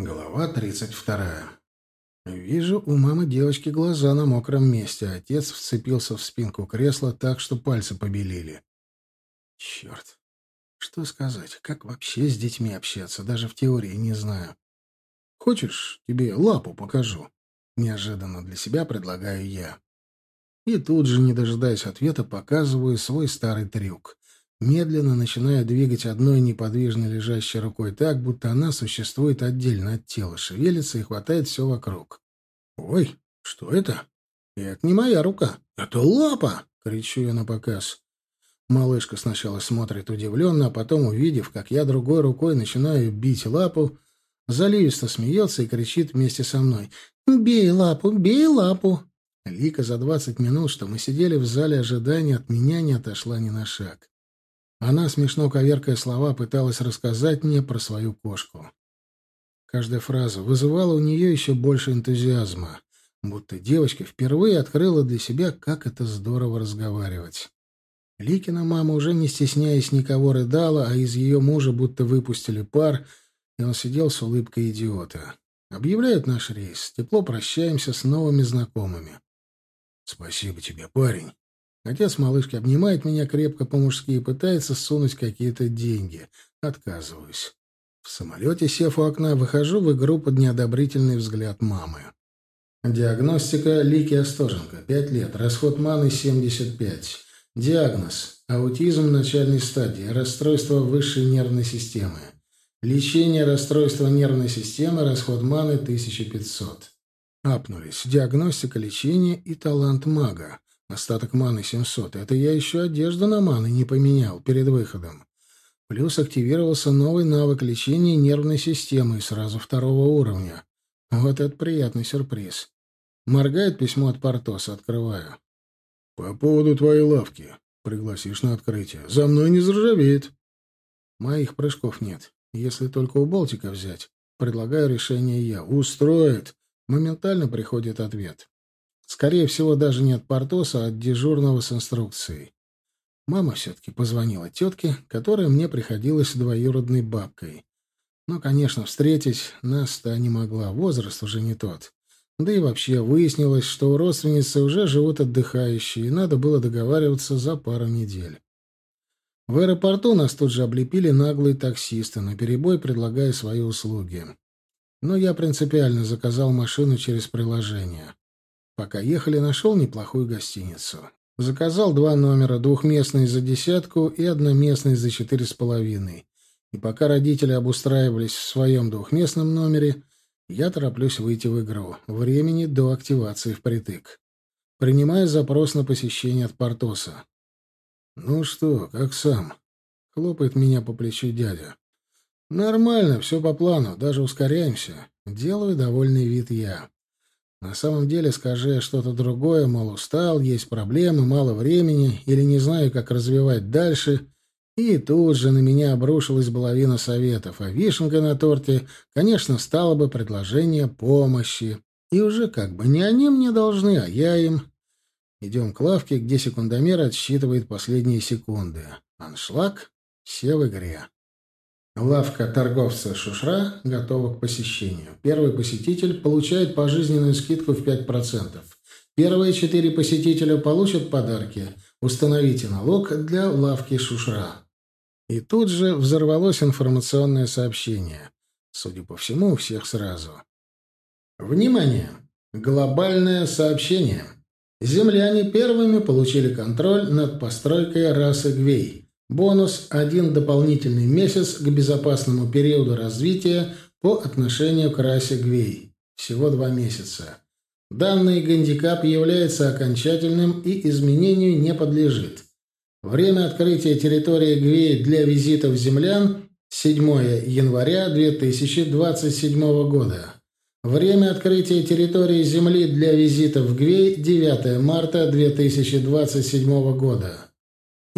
Глава тридцать вторая. Вижу, у мамы девочки глаза на мокром месте, а отец вцепился в спинку кресла так, что пальцы побелели. Черт. Что сказать? Как вообще с детьми общаться? Даже в теории не знаю. Хочешь, тебе лапу покажу? Неожиданно для себя предлагаю я. И тут же, не дожидаясь ответа, показываю свой старый трюк медленно начиная двигать одной неподвижно лежащей рукой так, будто она существует отдельно от тела, шевелится и хватает все вокруг. «Ой, что это?» «Это не моя рука. Это лапа!» — кричу я на показ. Малышка сначала смотрит удивленно, а потом, увидев, как я другой рукой начинаю бить лапу, заливисто смеется и кричит вместе со мной. «Бей лапу, бей лапу!» Лика за двадцать минут, что мы сидели в зале ожидания, от меня не отошла ни на шаг. Она, смешно коверкая слова, пыталась рассказать мне про свою кошку. Каждая фраза вызывала у нее еще больше энтузиазма, будто девочка впервые открыла для себя, как это здорово разговаривать. Ликина мама, уже не стесняясь никого, рыдала, а из ее мужа будто выпустили пар, и он сидел с улыбкой идиота. Объявляют наш рейс. Тепло прощаемся с новыми знакомыми. «Спасибо тебе, парень», Отец малышки обнимает меня крепко по-мужски и пытается сунуть какие-то деньги. Отказываюсь. В самолете, сев у окна, выхожу в игру под неодобрительный взгляд мамы. Диагностика Лики Остоженко. 5 лет. Расход маны 75. Диагноз. Аутизм начальной стадии. Расстройство высшей нервной системы. Лечение расстройства нервной системы. Расход маны 1500. Апнулись. Диагностика, лечение и талант мага. Остаток маны 700. Это я еще одежду на маны не поменял перед выходом. Плюс активировался новый навык лечения нервной системы сразу второго уровня. Вот это приятный сюрприз. Моргает письмо от Портоса, открываю. «По поводу твоей лавки. Пригласишь на открытие. За мной не заржавеет». Моих прыжков нет. Если только у Болтика взять. Предлагаю решение я. «Устроит». Моментально приходит ответ. Скорее всего, даже не от Портоса, а от дежурного с инструкцией. Мама все-таки позвонила тетке, которая мне приходилась двоюродной бабкой. Но, конечно, встретить нас-то не могла, возраст уже не тот. Да и вообще выяснилось, что у родственницы уже живут отдыхающие, и надо было договариваться за пару недель. В аэропорту нас тут же облепили наглые таксисты, наперебой предлагая свои услуги. Но я принципиально заказал машину через приложение. Пока ехали, нашел неплохую гостиницу. Заказал два номера, двухместный за десятку и одноместный за четыре с половиной. И пока родители обустраивались в своем двухместном номере, я тороплюсь выйти в игру. Времени до активации впритык. Принимаю запрос на посещение от Портоса. «Ну что, как сам?» — хлопает меня по плечу дядя. «Нормально, все по плану, даже ускоряемся. Делаю довольный вид я. На самом деле скажи что-то другое, мол, устал, есть проблемы, мало времени или не знаю, как развивать дальше. И тут же на меня обрушилась половина советов, а вишенкой на торте, конечно, стало бы предложение помощи. И уже как бы не они мне должны, а я им. Идем к лавке, где секундомер отсчитывает последние секунды. Аншлаг, все в игре. Лавка торговца Шушра готова к посещению. Первый посетитель получает пожизненную скидку в 5%. Первые четыре посетителя получат подарки. Установите налог для лавки Шушра. И тут же взорвалось информационное сообщение. Судя по всему, у всех сразу. Внимание! Глобальное сообщение. Земляне первыми получили контроль над постройкой расы Гвей. Бонус – один дополнительный месяц к безопасному периоду развития по отношению к расе Гвей. Всего два месяца. Данный гандикап является окончательным и изменению не подлежит. Время открытия территории Гвей для визитов землян – 7 января 2027 года. Время открытия территории Земли для визитов Гвей – 9 марта 2027 года.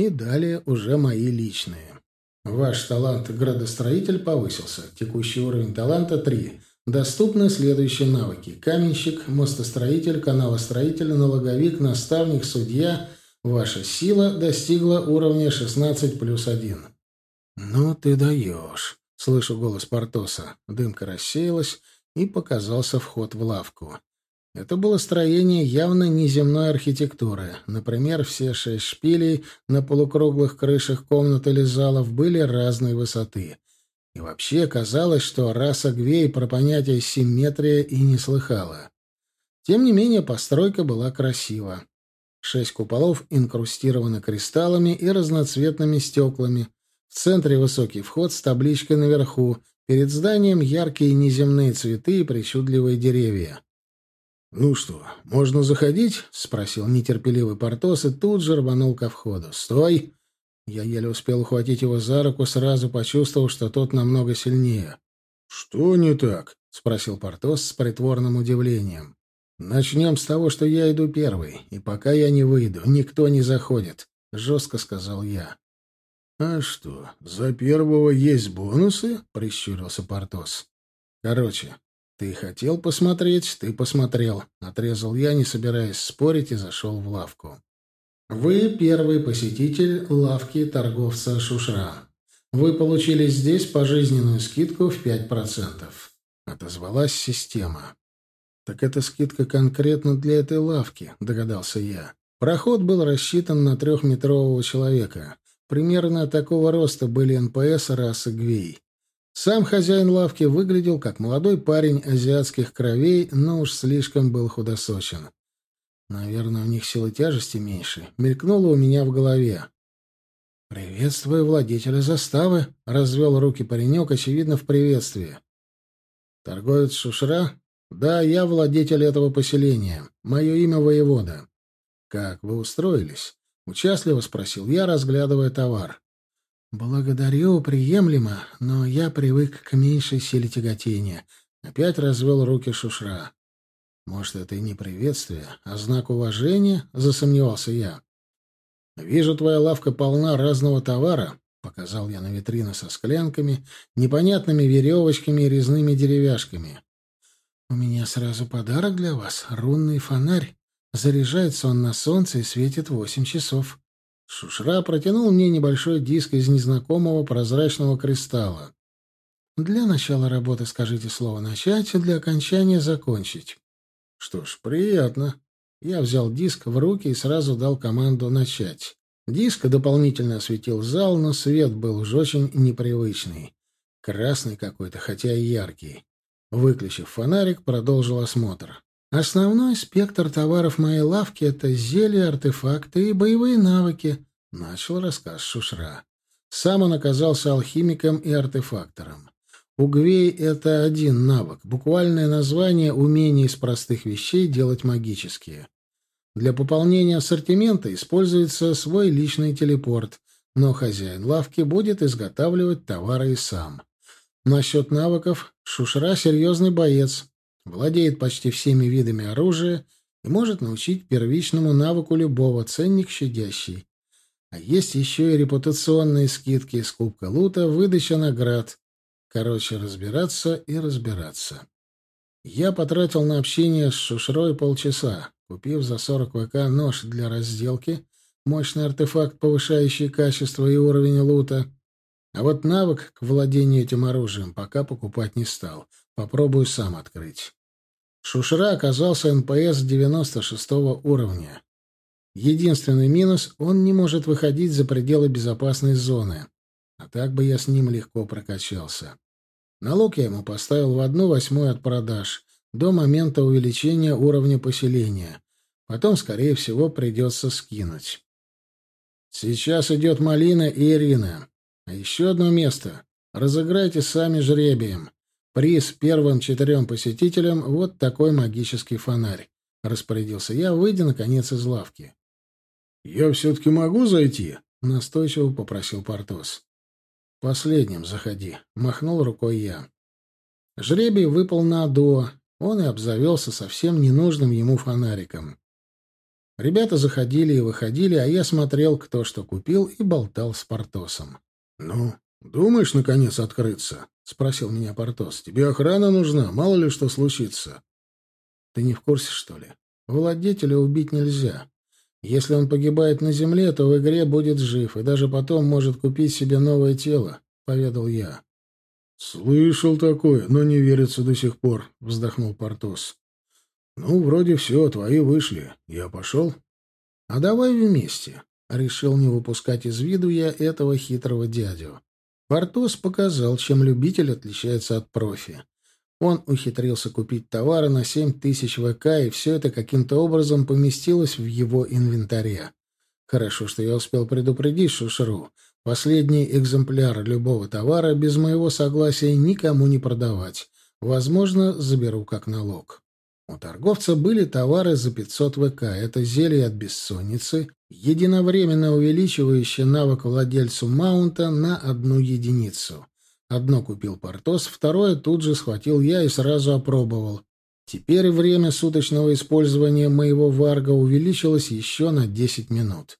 И далее уже мои личные. Ваш талант градостроитель повысился. Текущий уровень таланта 3. Доступны следующие навыки. Каменщик, мостостроитель, каналостроитель, налоговик, наставник, судья. Ваша сила достигла уровня 16 плюс 1. Ну ты даешь. Слышу голос Портоса. Дымка рассеялась, и показался вход в лавку. Это было строение явно неземной архитектуры. Например, все шесть шпилей на полукруглых крышах комнат или залов были разной высоты. И вообще казалось, что раса Гвей про понятие симметрия и не слыхала. Тем не менее, постройка была красива. Шесть куполов инкрустированы кристаллами и разноцветными стеклами. В центре высокий вход с табличкой наверху. Перед зданием яркие неземные цветы и причудливые деревья. «Ну что, можно заходить?» — спросил нетерпеливый Портос и тут же рванул ко входу. «Стой!» Я еле успел ухватить его за руку, сразу почувствовав, что тот намного сильнее. «Что не так?» — спросил Портос с притворным удивлением. «Начнем с того, что я иду первый, и пока я не выйду, никто не заходит», — жестко сказал я. «А что, за первого есть бонусы?» — прищурился Портос. «Короче, ты хотел посмотреть, ты посмотрел», — отрезал я, не собираясь спорить, и зашел в лавку. «Вы первый посетитель лавки торговца Шушра. Вы получили здесь пожизненную скидку в пять процентов», — отозвалась система. «Так это скидка конкретно для этой лавки», — догадался я. Проход был рассчитан на трехметрового человека. Примерно такого роста были НПС расы Гвей. Сам хозяин лавки выглядел как молодой парень азиатских кровей, но уж слишком был худосочен. Наверное, у них силы тяжести меньше. Мелькнуло у меня в голове. «Приветствую владетеля заставы», — развел руки паренек, очевидно, в приветствии. «Торговец Шушра?» «Да, я владетель этого поселения. Мое имя воевода». «Как вы устроились?» — участливо спросил я, разглядывая товар. «Благодарю, приемлемо, но я привык к меньшей силе тяготения». Опять развел руки Шушра. «Может, это и не приветствие, а знак уважения?» — засомневался я. «Вижу, твоя лавка полна разного товара», — показал я на витрины со склянками, непонятными веревочками и резными деревяшками. «У меня сразу подарок для вас — рунный фонарь. Заряжается он на солнце и светит восемь часов». Шушра протянул мне небольшой диск из незнакомого прозрачного кристалла. «Для начала работы скажите слово «начать», а для окончания «закончить». «Что ж, приятно». Я взял диск в руки и сразу дал команду «начать». Диск дополнительно осветил зал, но свет был уж очень непривычный. Красный какой-то, хотя и яркий. Выключив фонарик, продолжил осмотр. «Основной спектр товаров моей лавки — это зелья, артефакты и боевые навыки», — начал рассказ Шушра. Сам он оказался алхимиком и артефактором. У это один навык, буквальное название умения из простых вещей делать магические. Для пополнения ассортимента используется свой личный телепорт, но хозяин лавки будет изготавливать товары и сам. Насчет навыков Шушра серьезный боец, владеет почти всеми видами оружия и может научить первичному навыку любого, ценник щадящий. А есть еще и репутационные скидки из кубка лута, выдача наград. Короче, разбираться и разбираться. Я потратил на общение с Шушрой полчаса, купив за 40 ВК нож для разделки, мощный артефакт, повышающий качество и уровень лута, а вот навык к владению этим оружием пока покупать не стал. Попробую сам открыть. Шушра оказался НПС 96 уровня. Единственный минус — он не может выходить за пределы безопасной зоны. А так бы я с ним легко прокачался. Налог я ему поставил в одну восьмую от продаж, до момента увеличения уровня поселения. Потом, скорее всего, придется скинуть. Сейчас идет Малина и Ирина. А еще одно место. Разыграйте сами жребием. Приз первым четырем посетителям — вот такой магический фонарь. Распорядился я, выйдя, наконец, из лавки. — Я все-таки могу зайти? — настойчиво попросил Портос. — Последним заходи. — махнул рукой я. Жребий выпал на до. Он и обзавелся совсем ненужным ему фонариком. Ребята заходили и выходили, а я смотрел, кто что купил, и болтал с Портосом. «Ну, думаешь, наконец, открыться?» — спросил меня Портос. «Тебе охрана нужна, мало ли что случится». «Ты не в курсе, что ли? Владетеля убить нельзя. Если он погибает на земле, то в игре будет жив, и даже потом может купить себе новое тело», — поведал я. «Слышал такое, но не верится до сих пор», — вздохнул Портос. «Ну, вроде все, твои вышли. Я пошел?» «А давай вместе», — решил не выпускать из виду я этого хитрого дядю. Портос показал, чем любитель отличается от профи. Он ухитрился купить товары на семь тысяч ВК, и все это каким-то образом поместилось в его инвентаре. Хорошо, что я успел предупредить Шушру. Последний экземпляр любого товара без моего согласия никому не продавать. Возможно, заберу как налог. У торговца были товары за 500 ВК. Это зелье от бессонницы, единовременно увеличивающее навык владельцу маунта на одну единицу. Одно купил Портос, второе тут же схватил я и сразу опробовал. Теперь время суточного использования моего варга увеличилось еще на 10 минут.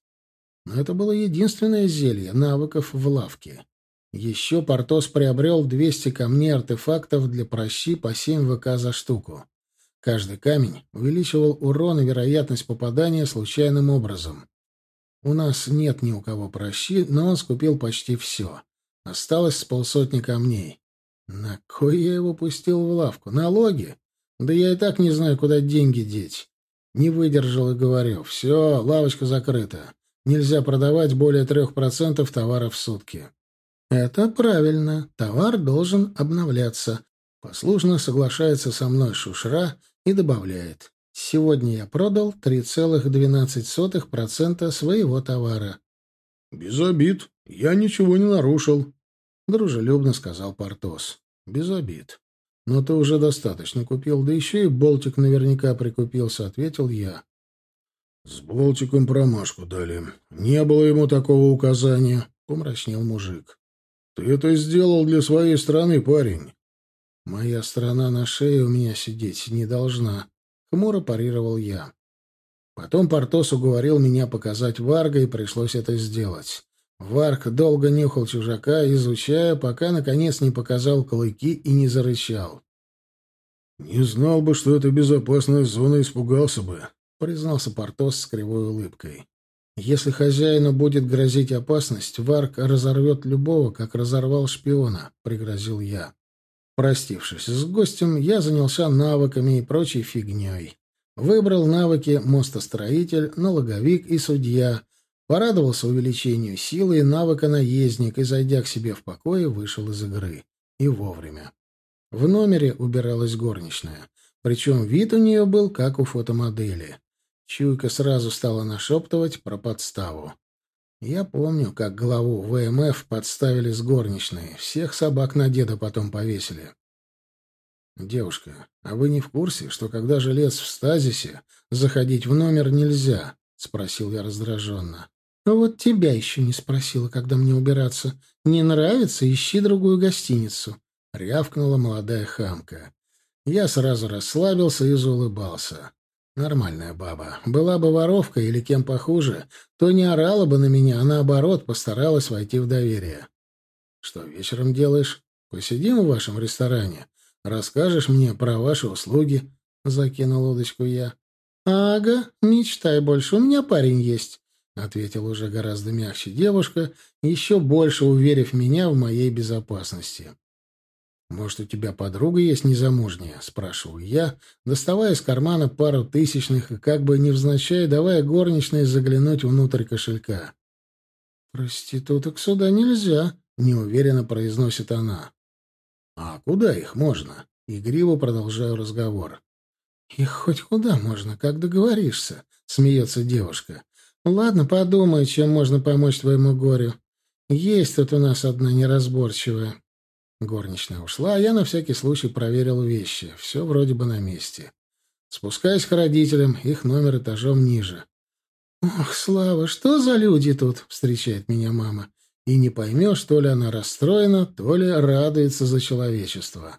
Но это было единственное зелье навыков в лавке. Еще Портос приобрел 200 камней артефактов для прощи по 7 ВК за штуку. Каждый камень увеличивал урон и вероятность попадания случайным образом. У нас нет ни у кого прощи, но он скупил почти все. Осталось с полсотни камней. На кой я его пустил в лавку? Налоги? Да я и так не знаю, куда деньги деть. Не выдержал и говорю, все, лавочка закрыта. Нельзя продавать более трех процентов товара в сутки. Это правильно. Товар должен обновляться. Послушно соглашается со мной Шушра и добавляет. Сегодня я продал 3,12% своего товара. Без обид. Я ничего не нарушил, дружелюбно сказал Портос. Без обид. Но ты уже достаточно купил, да еще и болтик наверняка прикупился, ответил я. С болтиком промашку дали. Не было ему такого указания, помрачнел мужик. Ты это сделал для своей страны, парень. Моя страна на шее у меня сидеть не должна, хмуро парировал я. Потом Портос уговорил меня показать Варга, и пришлось это сделать. Варг долго нюхал чужака, изучая, пока, наконец, не показал клыки и не зарычал. «Не знал бы, что это безопасная зона, испугался бы признался Портос с кривой улыбкой. Если хозяину будет грозить опасность, Варк разорвет любого, как разорвал шпиона, пригрозил я. Простившись с гостем, я занялся навыками и прочей фигней. Выбрал навыки мостостроитель, налоговик и судья, порадовался увеличению силы и навыка наездник и, зайдя к себе в покое, вышел из игры. И вовремя. В номере убиралась горничная. Причем вид у нее был, как у фотомодели. Чуйка сразу стала нашептывать про подставу. Я помню, как главу ВМФ подставили с горничной. Всех собак на деда потом повесили. «Девушка, а вы не в курсе, что когда жилец в стазисе, заходить в номер нельзя?» — спросил я раздраженно. «А вот тебя еще не спросила, когда мне убираться. Не нравится? Ищи другую гостиницу», — рявкнула молодая хамка. Я сразу расслабился и заулыбался. Нормальная баба. Была бы воровка или кем похуже, то не орала бы на меня, а наоборот постаралась войти в доверие. Что вечером делаешь? Посидим в вашем ресторане. Расскажешь мне про ваши услуги? Закинул удочку я. Ага, мечтай больше, у меня парень есть. — ответила уже гораздо мягче девушка, еще больше уверив меня в моей безопасности. «Может, у тебя подруга есть незамужняя?» — спрашивал я, доставая из кармана пару тысячных и как бы невзначай давая горничной заглянуть внутрь кошелька. «Проституток сюда нельзя», — неуверенно произносит она. «А куда их можно?» — игриво продолжаю разговор. «Их хоть куда можно, как договоришься», — смеется девушка. «Ладно, подумай, чем можно помочь твоему горю. Есть тут у нас одна неразборчивая. Горничная ушла, а я на всякий случай проверил вещи. Все вроде бы на месте. Спускаюсь к родителям, их номер этажом ниже. «Ох, Слава, что за люди тут?» — встречает меня мама. И не поймешь, то ли она расстроена, то ли радуется за человечество.